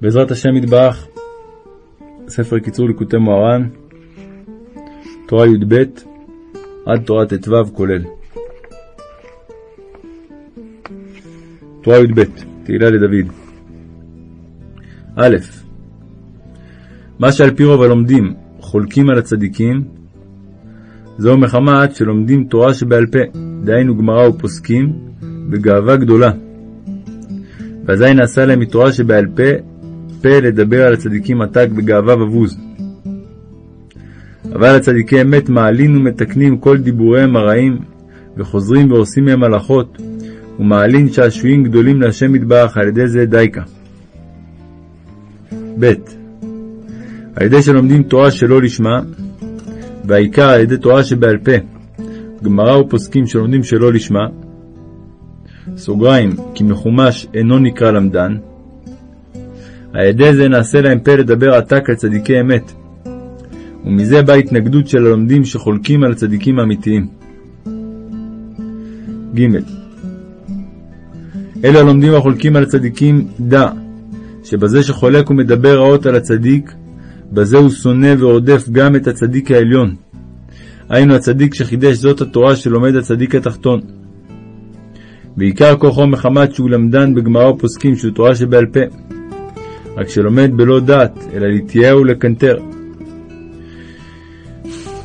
בעזרת השם יתברך, ספר קיצור ליקוטי מוהר"ן, תורה י"ב עד תורה ט"ו כולל. תורה י"ב, תהילה לדוד. א. מה שעל פי רוב הלומדים חולקים על הצדיקים, זהו מחמת שלומדים תורה שבעל פה, דהיינו גמרא ופוסקים, בגאווה גדולה. ואזי נעשה להם מתורה שבעל פה, פה לדבר על הצדיקים עתק בגאווה ובוז. אבל הצדיקי אמת מעלין ומתקנים כל דיבוריהם הרעים, וחוזרים ועושים מהם הלכות, ומעלין שעשועים גדולים להשם מטבח על ידי זה דייקה. ב. על ידי שלומדים תורה שלא לשמה, והעיקר על ידי תורה שבעל פה, גמרא ופוסקים שלומדים שלא לשמה, סוגריים, כי מחומש אינו נקרא למדן, על ידי זה נעשה להם פה לדבר עתק על צדיקי אמת, ומזה באה התנגדות של הלומדים שחולקים על הצדיקים האמיתיים. ג. אלה הלומדים החולקים על הצדיקים, דע, שבזה שחולק ומדבר רעות על הצדיק, בזה הוא שונא ורודף גם את הצדיק העליון. היינו הצדיק שחידש זאת התורה שלומד הצדיק התחתון. בעיקר כוחו מחמת שהוא למדן בגמרא ופוסקים שהוא תורה שבעל פה, רק שלומד בלא דעת, אלא להתייער ולקנטר.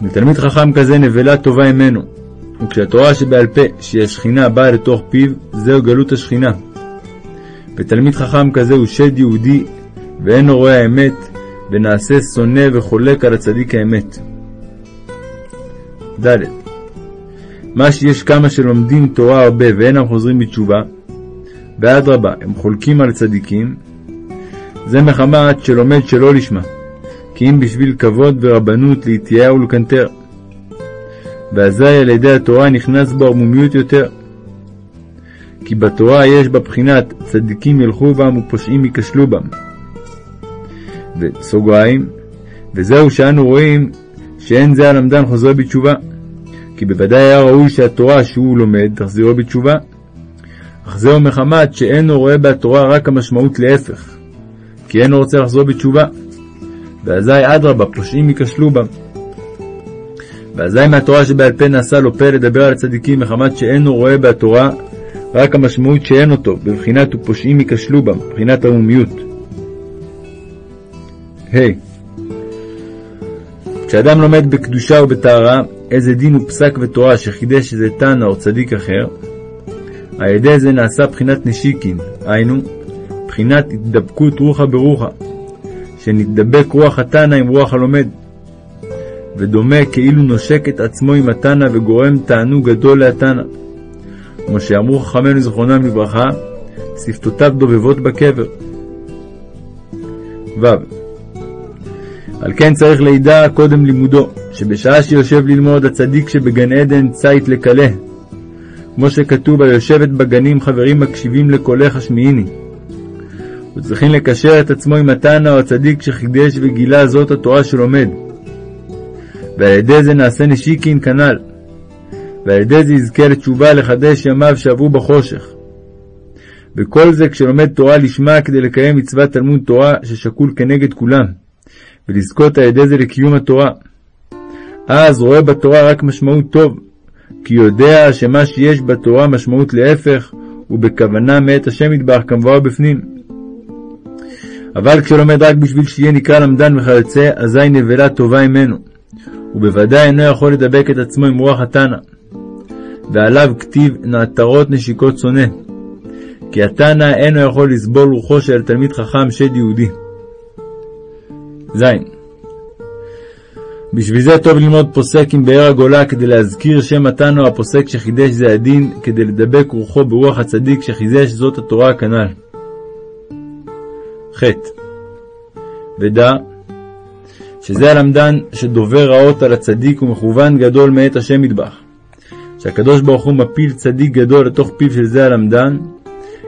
לתלמיד חכם כזה נבלה טובה ממנו, וכשהתורה שבעל פה, שהיא השכינה, באה לתוך פיו, זהו גלות השכינה. ותלמיד חכם כזה הוא שד יהודי, ואינו רואה האמת, ונעשה שונא וחולק על הצדיק האמת. ד. מה שיש כמה שלומדים תורה הרבה ואינם חוזרים בתשובה, ואדרבה, הם חולקים על צדיקים, זה מחמת שלומד שלא לשמה, כי אם בשביל כבוד ורבנות להתייער ולקנטר. ואזי על ידי התורה נכנס בו ערמומיות יותר. כי בתורה יש בבחינת צדיקים ילכו בם ופושעים ייכשלו בם. וסוגריים, וזהו שאנו רואים שאין זה הלמדן חוזר בתשובה. כי בוודאי היה ראוי שהתורה שהוא לומד תחזירו בתשובה. אך זהו מחמת שאינו רואה בתורה רק המשמעות להפך, כי אינו רוצה לחזור בתשובה. ואזי אדרבה, פושעים ייכשלו בם. ואזי מהתורה שבעל פה נעשה לו פה לדבר על הצדיקים מחמת שאינו רואה בתורה רק המשמעות שאין אותו, בבחינת ופושעים ייכשלו בם, בבחינת ערמומיות. ה. Hey. כשאדם לומד בקדושה ובטהרה, איזה דין ופסק ותורה שחידש איזה תנא או צדיק אחר, על ידי זה נעשה בחינת נשיקין, היינו, בחינת התדבקות רוחה ברוחה, שנתדבק רוח התנא עם רוח הלומד, ודומה כאילו נושק את עצמו עם התנא וגורם תענוג גדול להתנא. כמו שאמרו חכמינו זכרונם לברכה, שפתותיו דובבות בקבר. ו. על כן צריך לידע קודם לימודו, שבשעה שיושב ללמוד הצדיק שבגן עדן צית לקלה, כמו שכתוב היושבת בגנים חברים מקשיבים לקולך השמיעיני. וצריכים לקשר את עצמו עם התנא או הצדיק שחידש וגילה זאת התורה שלומד. ועל ידי זה נעשה נשיקין כנ"ל. ועל ידי זה יזכה לתשובה לחדש ימיו שעברו בחושך. וכל זה כשלומד תורה לשמה כדי לקיים מצוות תלמוד תורה ששקול כנגד כולם, ולזכות על ידי זה לקיום התורה. אז רואה בתורה רק משמעות טוב, כי יודע שמה שיש בתורה משמעות להפך, ובכוונה מאת השם יתברך כמבואר בפנים. אבל כשלומד רק בשביל שיהיה נקרא למדן וכיוצא, אזי נבלה טובה ממנו, ובוודאי אינו יכול לדבק את עצמו עם רוח התנא. ועליו כתיב נעתרות נשיקות שונא, כי התנא אינו יכול לסבול רוחו של תלמיד חכם שד יהודי. ז. בשביל זה טוב ללמוד פוסק עם באר הגולה כדי להזכיר שם התנא הפוסק שחידש זה הדין, כדי לדבק רוחו ברוח הצדיק שחידש זאת התורה כנ"ל. ח. ודע שזה הלמדן שדובר רעות על הצדיק ומכוון גדול מאת השם מטבח, שהקדוש ברוך הוא מפיל צדיק גדול לתוך פיו של זה הלמדן,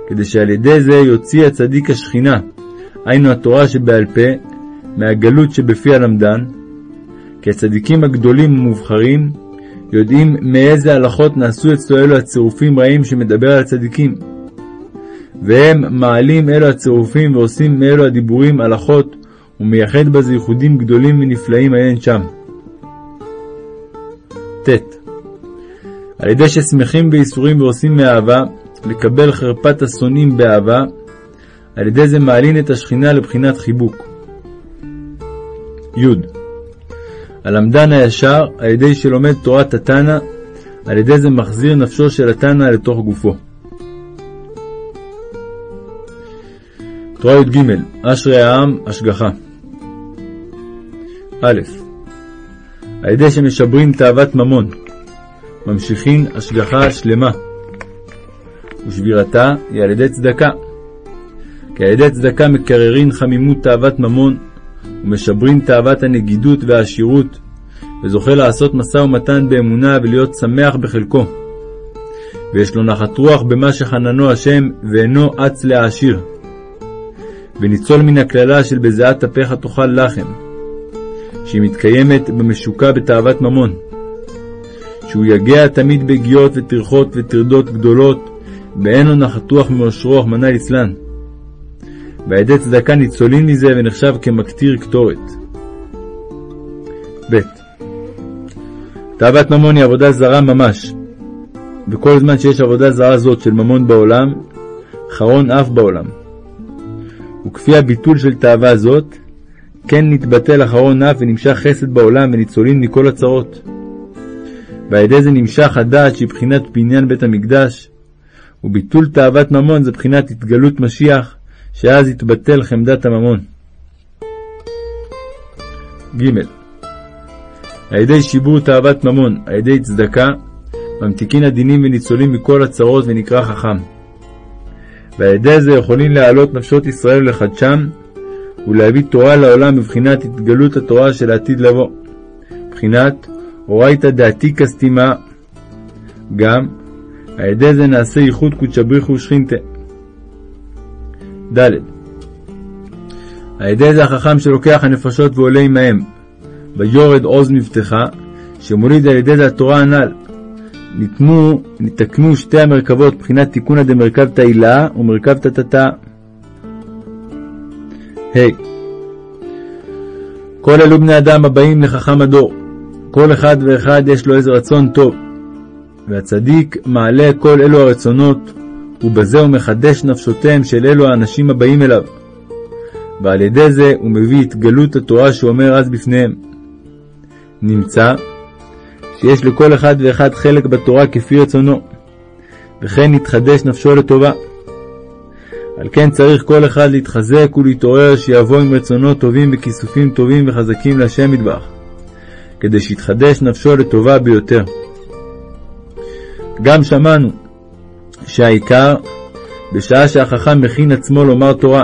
כדי שעל ידי זה יוציא הצדיק השכינה, היינו התורה שבעל פה, מהגלות שבפי הלמדן, כי הצדיקים הגדולים ומובחרים יודעים מאיזה הלכות נעשו אצלו אלו הצירופים רעים שמדבר על הצדיקים. והם מעלים אלו הצירופים ועושים מאלו הדיבורים הלכות, ומייחד בזה ייחודים גדולים ונפלאים עיין שם. ט. על ידי ששמחים בייסורים ועושים מאהבה, לקבל חרפת השונאים באהבה, על ידי זה מעלין את השכינה לבחינת חיבוק. י. הלמדן הישר, על ידי שלומד תורת התנא, על ידי זה מחזיר נפשו של התנא לתוך גופו. תורה י"ג אשרי העם השגחה א. על ידי שמשברים תאוות ממון, ממשיכין השגחה שלמה, ושבירתה היא על ידי צדקה. כי על ידי צדקה מקררין חמימות תאוות ממון, ומשברים תאוות הנגידות והעשירות, וזוכה לעשות משא ומתן באמונה ולהיות שמח בחלקו. ויש לו נחת רוח במה שחננו השם, ואינו אץ להעשיר. וניצול מן הקללה של בזיעת אפיך תאכל לחם, שהיא מתקיימת במשוקע בתאוות ממון. שהוא יגע תמיד בגיאות וטרחות וטרדות גדולות, ואין לו נחת רוח מאושרו, רחמנא ליצלן. ועל ידי צדקה ניצולין מזה ונחשב כמקטיר קטורת. ב. תאוות ממון היא עבודה זרה ממש, וכל זמן שיש עבודה זרה זאת של ממון בעולם, חרון אף בעולם. וכפי הביטול של תאווה זאת, כן נתבטל אחרון אף ונמשך חסד בעולם וניצולין מכל הצרות. ועל ידי זה נמשך הדעת שהיא בחינת בניין בית המקדש, וביטול תאוות ממון זה בחינת התגלות משיח, שאז יתבטל חמדת הממון. ג. על ידי שיבור תאוות ממון, על ידי צדקה, ממתיקין הדינים וניצולים מכל הצרות ונקרא חכם. ועל ידי זה יכולים להעלות נפשות ישראל לחדשם, ולהביא תורה לעולם בבחינת התגלות התורה של העתיד לבוא. בחינת אורייתא דעתיקא סתימה. גם על ידי זה נעשה ייחוד קודשא בריחו ושכינתה. ד. על ידי זה החכם שלוקח הנפשות ועולה עמהם, ויורד עוז מבטחה, שמוליד על ידי זה התורה הנ"ל. ניתנו, נתקנו שתי המרכבות מבחינת תיקונא דמרכבתא הילה ומרכבתא תתא. ה. כל אלו בני אדם הבאים לחכם הדור, כל אחד ואחד יש לו איזה רצון טוב, והצדיק מעלה כל אלו הרצונות, ובזה הוא מחדש נפשותיהם של אלו האנשים הבאים אליו. ועל ידי זה הוא מביא את גלות התורה שהוא אומר אז בפניהם. נמצא שיש לכל אחד ואחד חלק בתורה כפי רצונו, וכן יתחדש נפשו לטובה. על כן צריך כל אחד להתחזק ולהתעורר שיבוא עם רצונות טובים וכיסופים טובים וחזקים להשם מטבח, כדי שיתחדש נפשו לטובה ביותר. גם שמענו שהעיקר בשעה שהחכם מכין עצמו לומר תורה,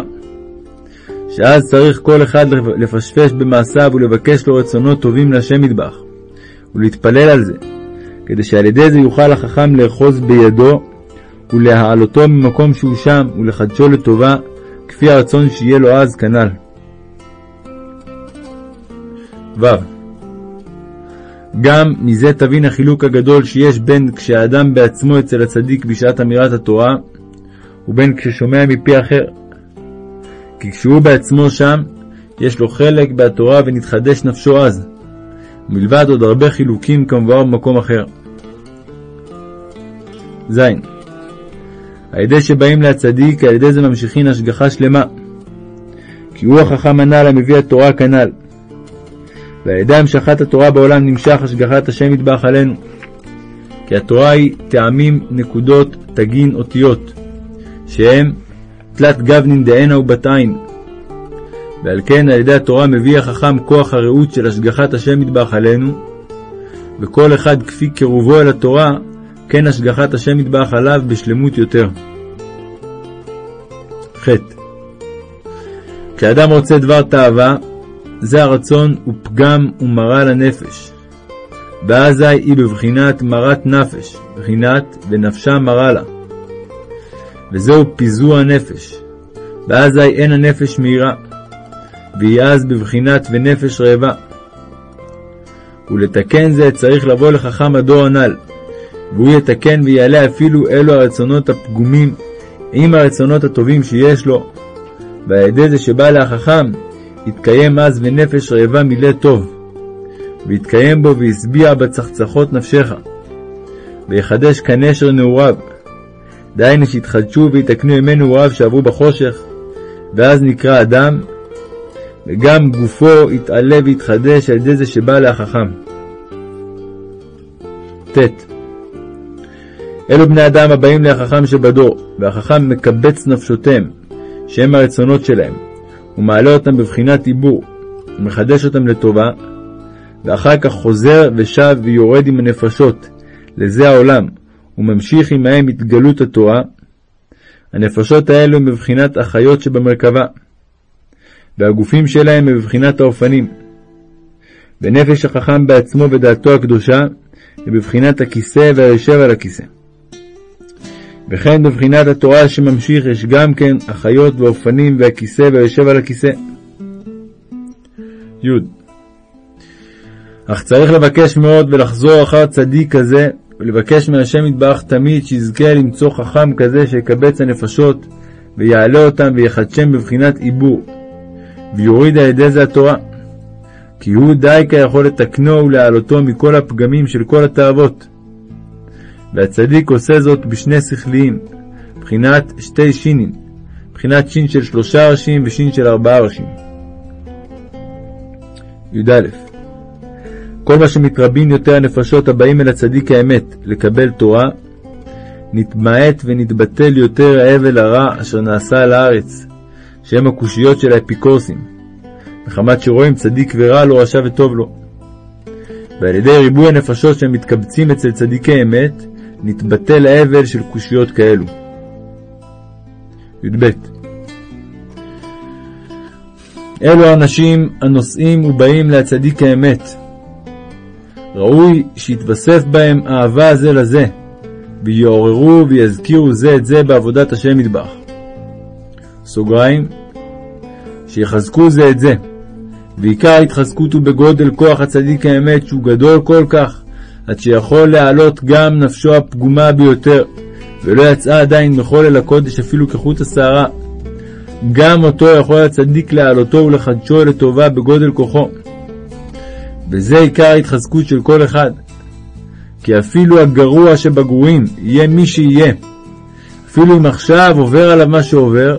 שאז צריך כל אחד לפשפש במעשיו ולבקש לו רצונות טובים להשם מטבח, ולהתפלל על זה, כדי שעל ידי זה יוכל החכם לאחוז בידו ולהעלותו ממקום שהוא שם ולחדשו לטובה, כפי הרצון שיהיה לו אז כנ"ל. ו. גם מזה תבין החילוק הגדול שיש בין כשהאדם בעצמו אצל הצדיק בשעת אמירת התורה, ובין כששומע מפי אחר. כי כשהוא בעצמו שם, יש לו חלק בתורה ונתחדש נפשו אז, מלבד עוד הרבה חילוקים כמובן במקום אחר. ז. על ידי שבאים להצדיק, על ידי זה ממשיכין השגחה שלמה. כי הוא החכם הנ"ל המביא התורה כנ"ל. ועל ידי המשכת התורה בעולם נמשך השגחת השם יתברך עלינו. כי התורה היא טעמים, נקודות, תגין, אותיות, שהם תלת גבנין דהנה ובת עין. ועל כן על ידי התורה מביא החכם כוח הרעות של השגחת השם יתברך עלינו, וכל אחד כפי קירובו אל התורה, כן השגחת השם יתברך עליו בשלמות יותר. ח. כשאדם רוצה דבר תאווה, זה הרצון הוא פגם ומרה לנפש. ואזי היא בבחינת מרת נפש, בחינת ונפשה מרה לה. וזהו פיזור הנפש, ואזי אין הנפש מהירה, והיא אז בבחינת ונפש רעבה. ולתקן זה צריך לבוא לחכם הדור הנ"ל, והוא יתקן ויעלה אפילו אלו הרצונות הפגומים, עם הרצונות הטובים שיש לו, ועל ידי זה שבא להחכם, יתקיים אז ונפש רעבה מילא טוב, ויתקיים בו והשביע בצחצחות נפשך, ויחדש כנשר נעוריו, דהיינו שיתחדשו ויתקנו ימי נעוריו שעברו בחושך, ואז נקרא אדם, וגם גופו יתעלה ויתחדש על ידי זה שבא להחכם. ט. אלו בני אדם הבאים להחכם שבדור, והחכם מקבץ נפשותיהם, שהם הרצונות שלהם, ומעלה אותם בבחינת עיבור, ומחדש אותם לטובה, ואחר כך חוזר ושב ויורד עם הנפשות לזה העולם, וממשיך עמהם התגלות התורה, הנפשות האלו הם בבחינת החיות שבמרכבה, והגופים שלהם הם בבחינת האופנים. ונפש החכם בעצמו ודעתו הקדושה היא בבחינת הכיסא והיושב על הכיסא. וכן בבחינת התורה שממשיך יש גם כן החיות והאופנים והכיסא והיושב על הכיסא. י. אך צריך לבקש מאוד ולחזור אחר צדיק כזה, ולבקש מהשם יתברך תמיד שיזכה למצוא חכם כזה שיקבץ הנפשות, ויעלה אותם ויחדשם בבחינת עיבור, ויוריד על ידי זה התורה. כי הוא די כיכול לתקנו ולהעלותו מכל הפגמים של כל התאוות. והצדיק עושה זאת בשני שכליים, בחינת שתי שינים, בחינת שין של שלושה ראשים ושין של ארבעה ראשים. י"א כל מה שמתרבין יותר הנפשות הבאים אל הצדיק האמת לקבל תורה, נתמעט ונתבטל יותר האבל הרע אשר נעשה על הארץ, שהם הקושיות של האפיקורסים, מחמת שרואים צדיק ורע לו, רשע וטוב לו. ועל ידי ריבוי הנפשות שהם מתקבצים אצל צדיקי אמת, נתבטל האבל של קושיות כאלו. י"ב אלו האנשים הנושאים ובאים להצדיק האמת, ראוי שיתווסף בהם אהבה זה לזה, ויעוררו ויזכירו זה את זה בעבודת השם מטבח. סוגריים, שיחזקו זה את זה, ועיקר ההתחזקות הוא בגודל כוח הצדיק האמת שהוא גדול כל כך, עד שיכול להעלות גם נפשו הפגומה ביותר, ולא יצאה עדיין מחולל הקודש אפילו כחוט השערה. גם אותו יכול הצדיק להעלותו ולחדשו לטובה בגודל כוחו. וזה עיקר ההתחזקות של כל אחד. כי אפילו הגרוע שבגרועים יהיה מי שיהיה, אפילו אם עכשיו עובר עליו מה שעובר,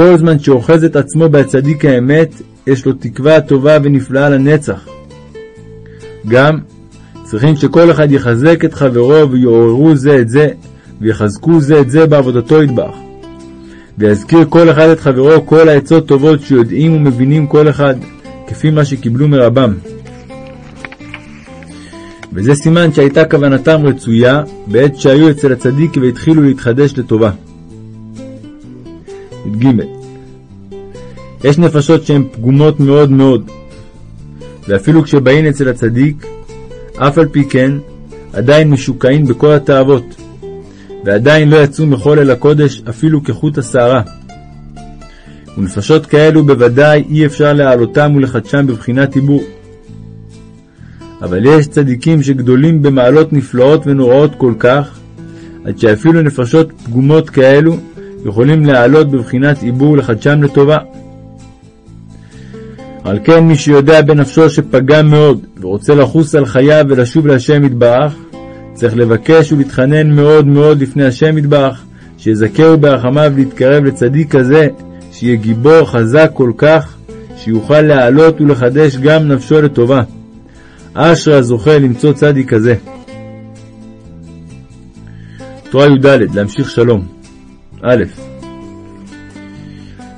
כל זמן שאוחז את עצמו בהצדיק האמת, יש לו תקווה טובה ונפלאה לנצח. גם צריכים שכל אחד יחזק את חברו ויעוררו זה את זה, ויחזקו זה את זה בעבודתו ידבח. ויזכיר כל אחד את חברו כל העצות טובות שיודעים ומבינים כל אחד, כפי מה שקיבלו מרבם. וזה סימן שהייתה כוונתם רצויה בעת שהיו אצל הצדיק והתחילו להתחדש לטובה. י"ג יש נפשות שהן פגומות מאוד מאוד, ואפילו כשבאים אצל הצדיק, אף על פי כן, עדיין משוקעים בכל התאוות, ועדיין לא יצאו מחול אל הקודש אפילו כחוט השערה. ונפשות כאלו בוודאי אי אפשר להעלותם ולחדשם בבחינת עיבור. אבל יש צדיקים שגדולים במעלות נפלאות ונוראות כל כך, עד שאפילו נפשות פגומות כאלו יכולים להעלות בבחינת עיבור לחדשם לטובה. על כן מי שיודע בנפשו שפגם מאוד ורוצה לחוס על חייו ולשוב להשם יתברך, צריך לבקש ולהתחנן מאוד מאוד לפני השם יתברך, שיזכהו ברחמיו להתקרב לצדיק כזה, שיהיה גיבור חזק כל כך, שיוכל להעלות ולחדש גם נפשו לטובה. אשרי הזוכה למצוא צדיק כזה. תורה י"ד להמשיך שלום א.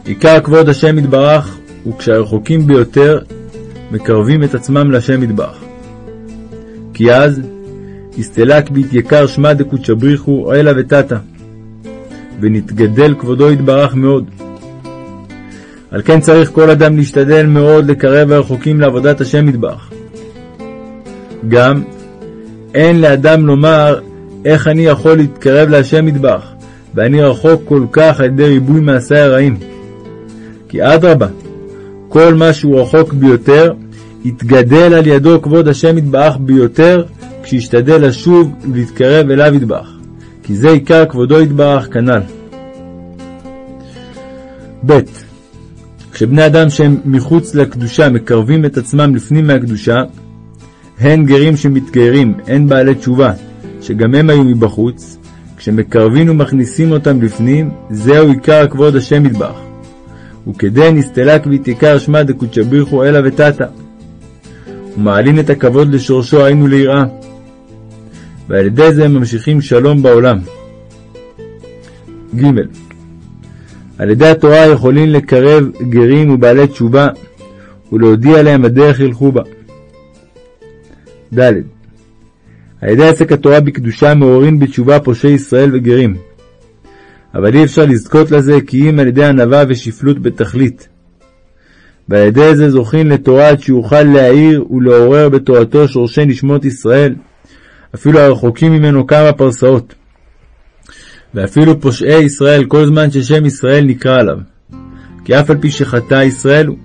עיקר כבוד השם יתברך הוא כשהרחוקים ביותר מקרבים את עצמם להשם יתברך. כי אז הסתלק בהתייקר שמע דקודשא בריחו אלא ותתא, ונתגדל כבודו יתברך מאוד. על כן צריך כל אדם להשתדל מאוד לקרב הרחוקים לעבודת השם יתברך. גם אין לאדם לומר איך אני יכול להתקרב להשם מטבח, ואני רחוק כל כך על ידי ריבוי מעשי הרעים. כי אדרבה, כל מה שהוא רחוק ביותר, יתגדל על ידו כבוד השם יתברך ביותר, כשישתדל לשוב ולהתקרב אליו יתברך. כי זה עיקר כבודו יתברך כנ"ל. ב. כשבני אדם שהם מחוץ לקדושה מקרבים את עצמם לפנים מהקדושה, הן גרים שמתגיירים, הן בעלי תשובה, שגם הם היו מבחוץ, כשמקרבים ומכניסים אותם לפנים, זהו עיקר כבוד השם מטבח. וכדי נסתלק ותיקר שמע דקודשא בריחו אלא ותתא. ומעלים את הכבוד לשורשו היינו ליראה. ועל ידי זה ממשיכים שלום בעולם. ג. על ידי התורה יכולים לקרב גרים ובעלי תשובה, ולהודיע להם הדרך ילכו בה. ד. על ידי עסק התורה בקדושה מעוררים בתשובה פושעי ישראל וגרים. אבל אי אפשר לזכות לזה כי אם על ידי ענווה ושפלות בתכלית. ועל ידי זה זוכים לתורה עד שיוכל להאיר ולעורר בתורתו שורשי נשמות ישראל, אפילו הרחוקים ממנו כמה פרסאות. ואפילו פושעי ישראל כל זמן ששם ישראל נקרא עליו. כי אף על פי שחטא ישראל הוא,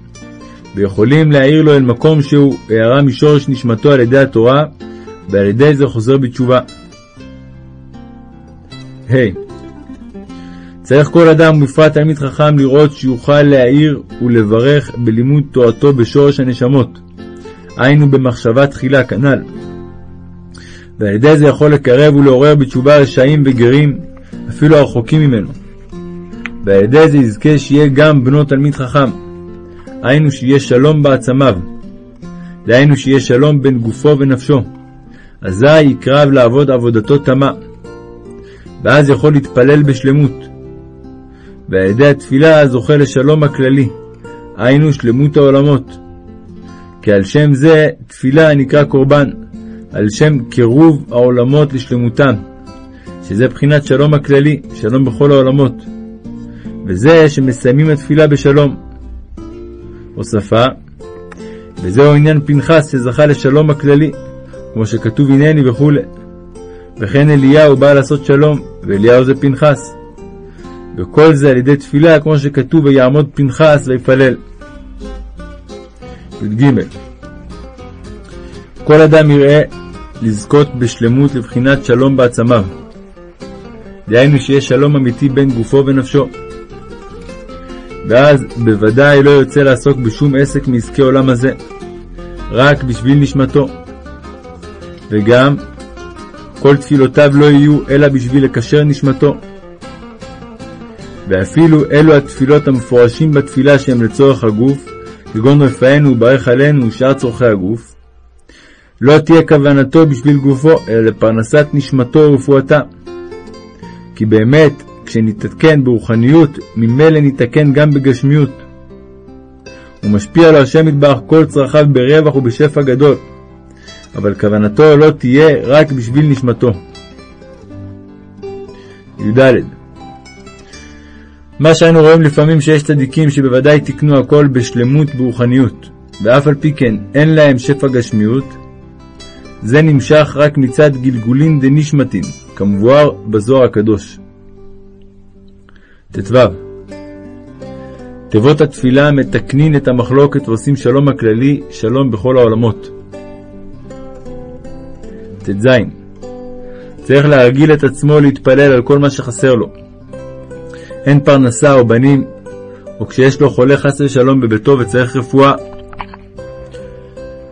ויכולים להעיר לו אל מקום שהוא הערה משורש נשמתו על ידי התורה, ועל ידי זה חוזר בתשובה. ה. Hey. צריך כל אדם, ובפרט תלמיד חכם, לראות שיוכל להעיר ולברך בלימוד תורתו בשורש הנשמות, היינו במחשבה תחילה כנ"ל. ועל ידי זה יכול לקרב ולעורר בתשובה רשעים וגרים, אפילו הרחוקים ממנו. ועל ידי זה יזכה שיהיה גם בנו תלמיד חכם, היינו שיהיה שלום בעצמיו, דהיינו שיהיה שלום בין גופו ונפשו. אזי יקרב לעבוד עבודתו תמה, ואז יכול להתפלל בשלמות. ועל ידי התפילה זוכה לשלום הכללי, היינו שלמות העולמות. כי על שם זה תפילה נקרא קורבן, על שם קירוב העולמות לשלמותם, שזה בחינת שלום הכללי, שלום בכל העולמות. וזה שמסיימים התפילה בשלום. הוספה, וזהו עניין פנחס שזכה לשלום הכללי, כמו שכתוב הנני וכו'. וכן אליהו בא לעשות שלום, ואליהו זה פנחס. וכל זה על ידי תפילה, כמו שכתוב, ויעמוד פנחס ויפלל. י"ג כל אדם יראה לזכות בשלמות לבחינת שלום בעצמיו. דהיינו שיש שלום אמיתי בין גופו ונפשו. ואז בוודאי לא יוצא לעסוק בשום עסק מעסקי עולם הזה, רק בשביל נשמתו. וגם כל תפילותיו לא יהיו אלא בשביל לקשר נשמתו. ואפילו אלו התפילות המפורשים בתפילה שהם לצורך הגוף, כגון רפאנו וברך עלינו ושאר צורכי הגוף, לא תהיה כוונתו בשביל גופו, אלא לפרנסת נשמתו ורפואתה. כי באמת, כשנתעדכן ברוחניות, ממילא נתקן גם בגשמיות. הוא משפיע לו השם יתברך כל צרכיו ברווח ובשפע גדול, אבל כוונתו לא תהיה רק בשביל נשמתו. י"ד מה שהיינו רואים לפעמים שיש צדיקים שבוודאי תיקנו הכל בשלמות ברוחניות, ואף על פי כן אין להם שפע גשמיות, זה נמשך רק מצד גלגולין דנשמתין, כמבואר בזוהר הקדוש. ט"ו תיבות התפילה מתקנין את המחלוקת ועושים שלום הכללי, שלום בכל העולמות. ט"ז צריך להרגיל את עצמו להתפלל על כל מה שחסר לו. אין פרנסה או בנים, או כשיש לו חולה חס ושלום בביתו וצריך רפואה.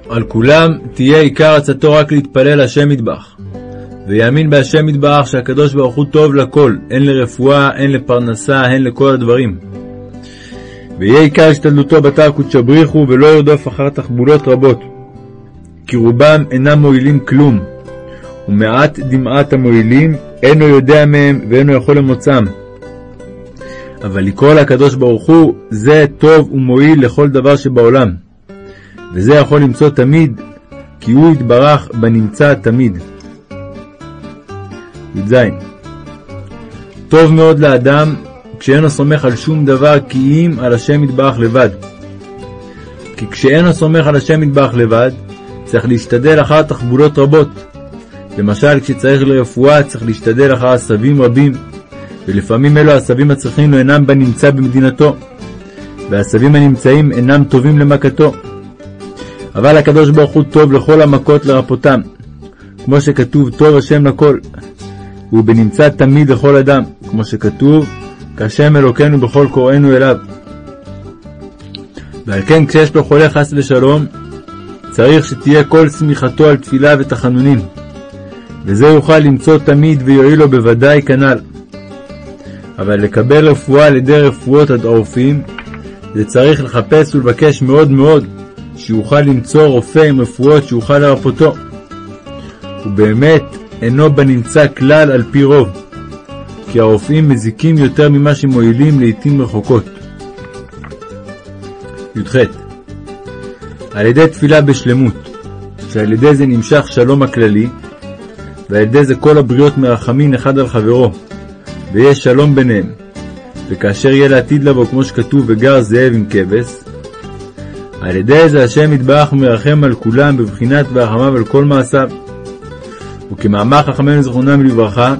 על כולם תהיה עיקר עצתו רק להתפלל השם מטבח. ויאמין בהשם יתברך שהקדוש ברוך הוא טוב לכל, הן לרפואה, הן לפרנסה, הן לכל הדברים. ויהיה עיקר השתדלותו בתר קודשא בריחו, ולא ירדוף אחר תחבולות רבות, כי רובם אינם מועילים כלום, ומעט דמעת המועילים, אינו יודע מהם ואינו יכול למוצאם. אבל לקרוא לקדוש ברוך הוא, זה טוב ומועיל לכל דבר שבעולם. וזה יכול למצוא תמיד, כי הוא יתברך בנמצא תמיד. י"ז טוב מאוד לאדם כשאינו סומך על שום דבר כי אם על השם יתברך לבד. כי כשאינו סומך על השם יתברך לבד, צריך להשתדל אחר תחבולות רבות. למשל, כשצריך לרפואה צריך להשתדל אחר עשבים רבים, ולפעמים אלו העשבים הצריכים לו אינם בנמצא במדינתו, והעשבים הנמצאים אינם טובים למכתו. אבל הקדוש ברוך הוא טוב לכל המכות לרפותם, כמו שכתוב טוב השם לכל, והוא בנמצא תמיד לכל אדם, כמו שכתוב, כהשם אלוקינו בכל קוראינו אליו. ועל כן כשיש לו חולה חס ושלום, צריך שתהיה כל שמיכתו על תפילה ותחנונים, וזה יוכל למצוא תמיד ויועיל לו בוודאי כנ"ל. אבל לקבל רפואה על ידי רפואות הרופאים, זה צריך לחפש ולבקש מאוד מאוד, שיוכל למצוא רופא עם רפואות שיוכל לרפאותו. ובאמת אינו בנמצא כלל על פי רוב, כי הרופאים מזיקים יותר ממה שמועילים לעתים רחוקות. י"ח על ידי תפילה בשלמות, שעל ידי זה נמשך שלום הכללי, ועל ידי זה כל הבריות מרחמין אחד על חברו, ויש שלום ביניהם. וכאשר יהיה לעתיד לבוא, כמו שכתוב, וגר זאב עם כבש, על ידי זה השם יתברך ומרחם על כולם בבחינת ורחמיו על כל מעשיו. וכמאמר חכמינו זכרונם לברכה,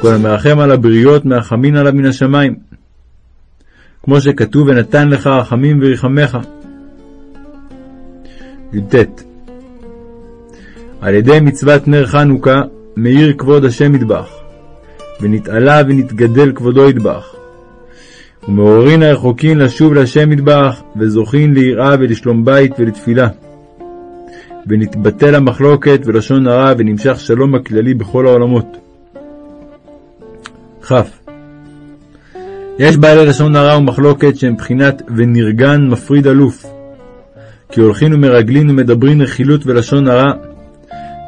כל המרחם על הבריות מרחמין עליו מן השמיים. כמו שכתוב, ונתן לך רחמים וריחמך. י"ט על ידי מצוות נר חנוכה מאיר כבוד השם ידבח, ונתעלה ונתגדל כבודו ידבח. ומעוררין הרחוקין לשוב להשם ידבח, וזוכין ליראה ולשלום בית ולתפילה. ונתבטל המחלוקת ולשון הרע, ונמשך שלום הכללי בכל העולמות. כ. יש בעלי לשון הרע ומחלוקת שהם בחינת ונרגן מפריד אלוף. כי הולכין ומרגלין ומדברין רכילות ולשון הרע,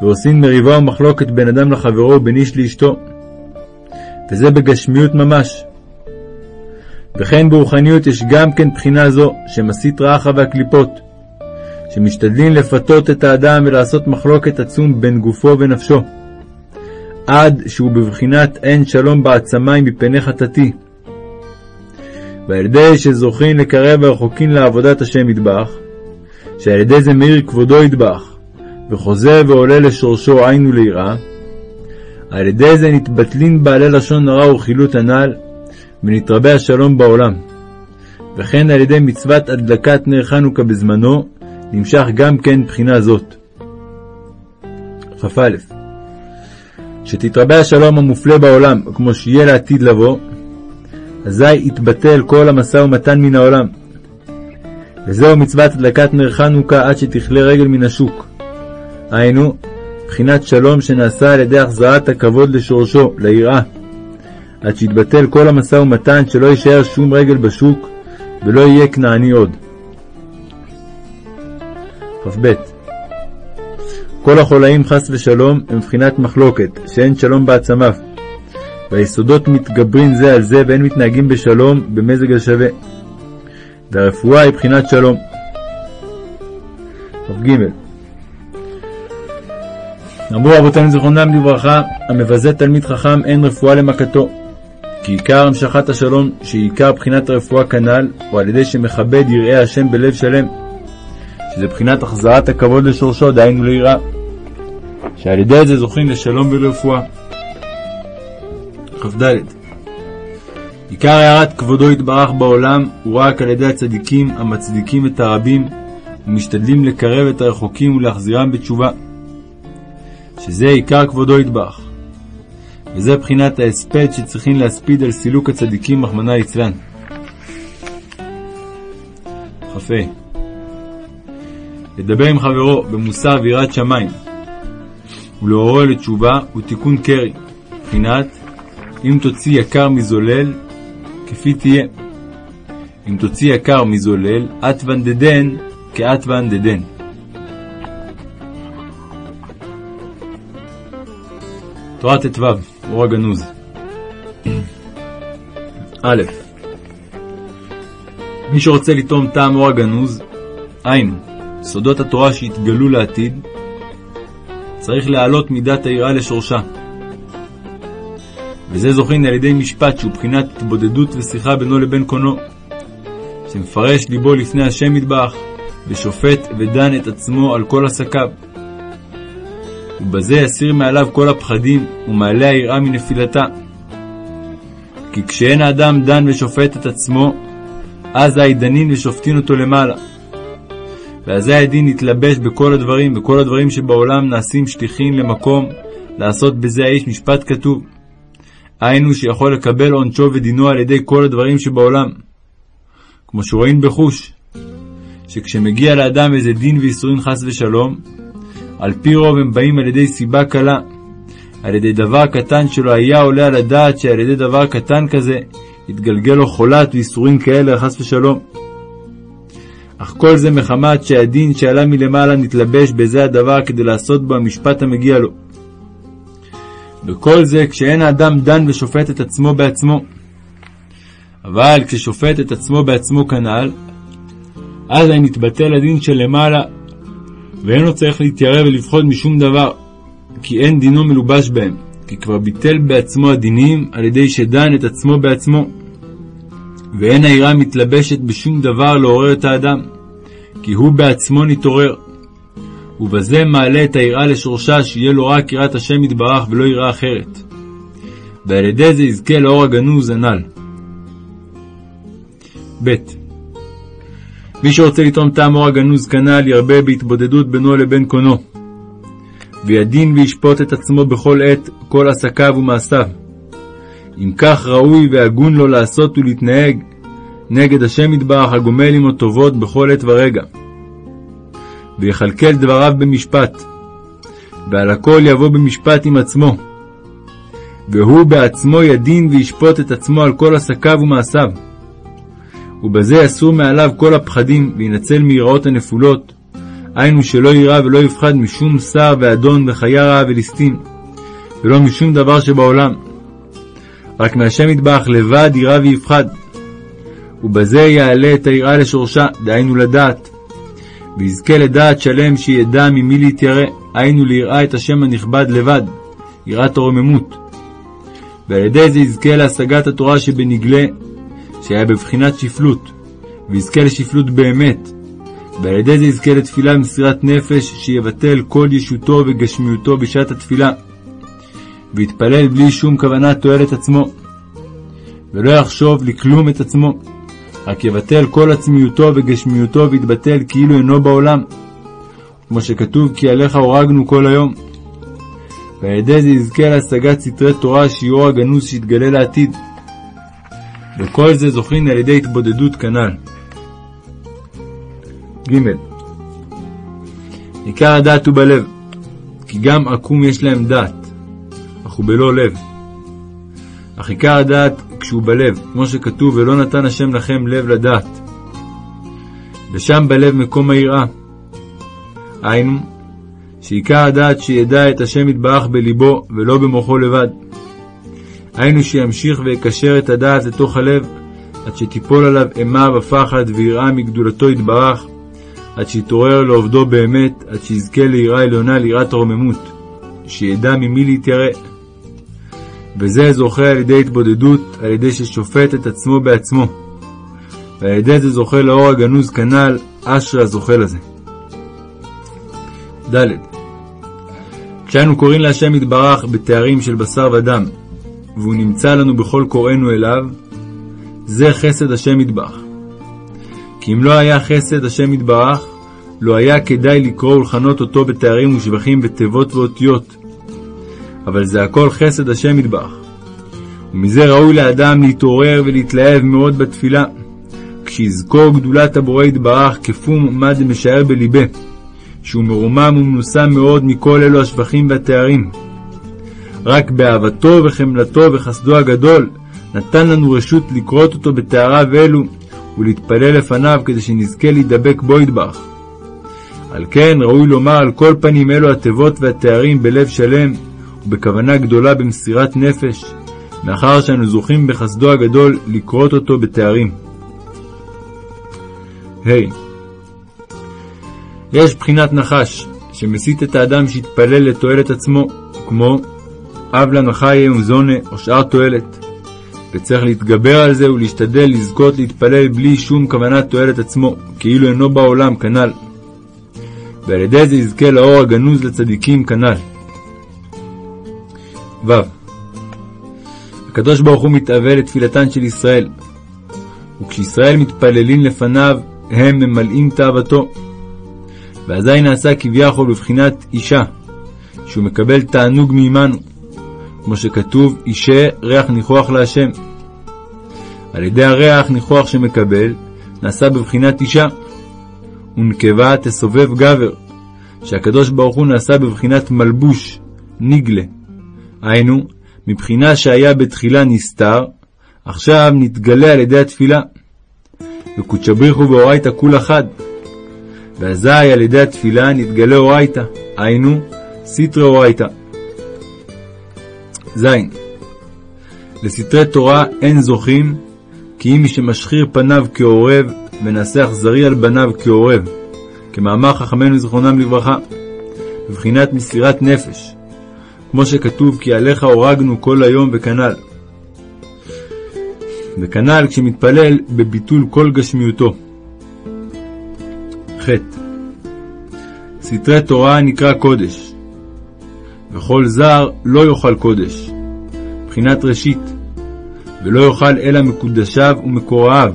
ועושים מריבה ומחלוקת בין אדם לחברו ובין איש לאשתו. וזה בגשמיות ממש. וכן ברוחניות יש גם כן בחינה זו, שמסית רעך והקליפות, שמשתדלים לפתות את האדם ולעשות מחלוקת עצום בין גופו ונפשו, עד שהוא בבחינת אין שלום בעצמיים מפני חטאתי. ועל ידי שזוכין לקרב הרחוקין לעבודת השם ידבח, שעל ידי זה מאיר כבודו ידבח, וחוזר ועולה לשורשו עין וליראה, על ידי זה נתבטלין בעלי לשון הרע ורכילות הנ"ל, ונתרבה השלום בעולם. וכן על ידי מצוות הדלקת נר חנוכה בזמנו, נמשך גם כן בחינה זאת. כ"א שתתרבה השלום המופלא בעולם, כמו שיהיה לעתיד לבוא, אזי יתבטל כל המשא ומתן מן העולם. וזהו מצוות הדלקת נר חנוכה עד שתכלה רגל מן השוק. היינו, בחינת שלום שנעשה על ידי החזרת הכבוד לשורשו, ליראה, עד שיתבטל כל המשא ומתן שלא יישאר שום רגל בשוק, ולא יהיה כנעני עוד. כ"ב כל החולאים חס ושלום הם בחינת מחלוקת, שאין שלום בעצמיו, והיסודות מתגברים זה על זה ואין מתנהגים בשלום במזג השווה. והרפואה היא בחינת שלום. כ"ג אמרו רבותינו זיכרונם לברכה, המבזה תלמיד חכם אין רפואה למכתו. כי עיקר המשכת השלום, שעיקר בחינת הרפואה כנ"ל, הוא על ידי שמכבד יראי השם בלב שלם, שזה בחינת החזרת הכבוד לשורשו, דהיינו ליראה, שעל ידי זה זוכים לשלום ולרפואה. כ"ד עיקר הערת כבודו יתברך בעולם הוא רק על ידי הצדיקים המצדיקים את הרבים ומשתדלים לקרב את הרחוקים ולהחזירם בתשובה. שזה עיקר כבודו יתברך. וזה בחינת ההספד שצריכים להספיד על סילוק הצדיקים, רחמנא ליצלן. כ"ה לדבר עם חברו במוסר ויראת שמיים ולעוררו לתשובה ותיקון קרי, בחינת אם תוציא יקר מזולל, כפי תהיה. אם תוציא יקר מזולל, אטוון דדן כאטוון דדן. תורה ט"ו, אור הגנוז א. מי שרוצה לטעום טעם אור הגנוז, היינו, סודות התורה שהתגלו לעתיד, צריך להעלות מידת היראה לשורשה. וזה זוכין על ידי משפט שהוא בחינת התבודדות ושיחה בינו לבין קונו, שמפרש ליבו לפני השם מטבח, ושופט ודן את עצמו על כל עסקיו. ובזה יסיר מעליו כל הפחדים, ומעלה היראה מנפילתה. כי כשאין האדם דן ושופט את עצמו, אז העידנין ושופטין אותו למעלה. ואזי הדין נתלבש בכל הדברים, וכל הדברים שבעולם נעשים שליחים למקום, לעשות בזה האיש משפט כתוב. היינו שיכול לקבל עונשו ודינו על ידי כל הדברים שבעולם. כמו שרואים בחוש, שכשמגיע לאדם איזה דין ואיסורין חס ושלום, על פי רוב הם באים על ידי סיבה קלה, על ידי דבר קטן שלא היה עולה על הדעת שעל ידי דבר קטן כזה יתגלגל לו חולת ואיסורים כאלה חס ושלום. אך כל זה מחמת שהדין שעלה מלמעלה נתלבש בזה הדבר כדי לעשות בו המשפט המגיע לו. וכל זה כשאין האדם דן ושופט את עצמו בעצמו. אבל כששופט את עצמו בעצמו כנ"ל, אז אזי נתבטל הדין שלמעלה, ואין לו צריך להתיירא ולפחוד משום דבר, כי אין דינו מלובש בהם, כי כבר ביטל בעצמו הדינים על ידי שדן את עצמו בעצמו. ואין היראה מתלבשת בשום דבר לעורר את האדם, כי הוא בעצמו נתעורר. ובזה מעלה את היראה לשורשה, שיהיה לו רק יראת השם יתברך ולא יראה אחרת. ועל ידי זה יזכה לאור הגנוז הנ"ל. ב. מי שרוצה לטעום טעם אור הגנוז כנ"ל ירבה בהתבודדות בינו לבין קונו. וידין וישפוט את עצמו בכל עת, כל עסקיו ומעשיו. אם כך ראוי והגון לו לעשות ולהתנהג נגד השם יתברך הגומל עמו טובות בכל עת ורגע. ויכלכל דבריו במשפט, ועל הכל יבוא במשפט עם עצמו. והוא בעצמו ידין וישפוט את עצמו על כל עסקיו ומעשיו. ובזה יסור מעליו כל הפחדים, וינצל מיראות הנפולות, היינו שלא יירא ולא יפחד משום שר ואדון וחיה רעה וליסטין, ולא משום דבר שבעולם. רק מהשם יתברך לבד יירא ויפחד. ובזה יעלה את היראה לשורשה, דהיינו לדעת. ויזכה לדעת שלם שידע ממי להתיירא, היינו ליראה את השם הנכבד לבד, יראת הרוממות. ועל ידי זה יזכה להשגת התורה שבנגלה, שהיה בבחינת שפלות, ויזכה לשפלות באמת, ועל ידי זה יזכה לתפילה במסירת נפש, שיבטל כל ישותו וגשמיותו בשעת התפילה, ויתפלל בלי שום כוונה תועלת עצמו, ולא יחשוב לכלום את עצמו, רק יבטל כל עצמיותו וגשמיותו ויתבטל כאילו אינו בעולם, כמו שכתוב כי עליך הורגנו כל היום. ועל ידי זה יזכה להשגת סתרי תורה שיעור הגנוז שיתגלה לעתיד. וכל זה זוכין על ידי התבודדות כנ"ל. ג. עיקר הדעת הוא בלב, כי גם עקום יש להם דעת, אך הוא בלא לב. אך עיקר הדעת כשהוא בלב, כמו שכתוב, ולא נתן השם לכם לב לדעת. ושם בלב מקום היראה. היינו, שעיקר הדעת שידע את השם יתברך בליבו, ולא במוחו לבד. היינו שימשיך ויקשר את הדעת לתוך הלב, עד שתיפול עליו אימה ופחד ויראה מגדולתו יתברך, עד שיתעורר לעובדו באמת, עד שיזכה ליראה עליונה ליראת הרוממות, שידע ממי להתיירא. וזה זוכה על ידי התבודדות, על ידי ששופט את עצמו בעצמו. ועל ידי זה זוכה לאור הגנוז כנ"ל, אשרי הזוכה לזה. ד. כשאנו קוראים להשם יתברך בתארים של בשר ודם, והוא נמצא לנו בכל קוראינו אליו, זה חסד השם יתברך. כי אם לא היה חסד השם יתברך, לא היה כדאי לקרוא ולכנות אותו בתארים ושבחים בתיבות ואותיות. אבל זה הכל חסד השם יתברך. ומזה ראוי לאדם להתעורר ולהתלהב מאוד בתפילה, כשיזכור גדולת הבורא יתברך כפום מה דמשער בלבה, שהוא מרומם ומנוסה מאוד מכל אלו השבחים והתארים. רק באהבתו וחמלתו וחסדו הגדול נתן לנו רשות לקרות אותו בתאריו אלו, ולהתפלל לפניו כדי שנזכה להידבק בו ידבח. על כן ראוי לומר על כל פנים אלו התיבות והתארים בלב שלם ובכוונה גדולה במסירת נפש, מאחר שאנו זוכים בחסדו הגדול לקרות אותו בתארים. ה. Hey. יש בחינת נחש, שמסית את האדם שיתפלל לתועלת עצמו, כמו אב לנחיה ומזונה או שאר תועלת. וצריך להתגבר על זה ולהשתדל לזכות להתפלל בלי שום כוונת תועלת עצמו, כאילו אינו בעולם כנ"ל. ועל ידי זה יזכה לאור הגנוז לצדיקים כנ"ל. ו. הקדוש ברוך הוא מתאווה לתפילתן של ישראל, וכשישראל מתפללים לפניו, הם ממלאים תאוותו. ואזי נעשה כביכול בבחינת אישה, שהוא מקבל תענוג מעמנו, כמו שכתוב, אישה ריח ניחוח להשם. על ידי הריח ניחוח שמקבל, נעשה בבחינת אישה. ונקבה תסובב גבר, שהקדוש ברוך הוא נעשה בבחינת מלבוש, ניגלה. היינו, מבחינה שהיה בתחילה נסתר, עכשיו נתגלה על ידי התפילה. וקודשא בריחו ואורייתא כולה חד. ואזי על ידי התפילה נתגלה אורייתא, היינו, סיטרא אורייתא. ז. לסתרי תורה אין זוכים, כי אם מי שמשחיר פניו כעורב, מנסה אכזרי על בניו כעורב, כמאמר חכמינו זיכרונם לברכה, בבחינת מסירת נפש, כמו שכתוב כי עליך הורגנו כל היום וכנ"ל. וכנ"ל כשמתפלל בביטול כל גשמיותו. ח. סתרי תורה נקרא קודש, וכל זר לא יאכל קודש, מבחינת ראשית, ולא יאכל אלא מקודשיו ומקורעיו,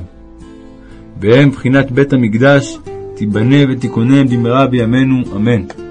והם מבחינת בית המקדש, תיבנה ותיכונן במהרה בימינו, אמן.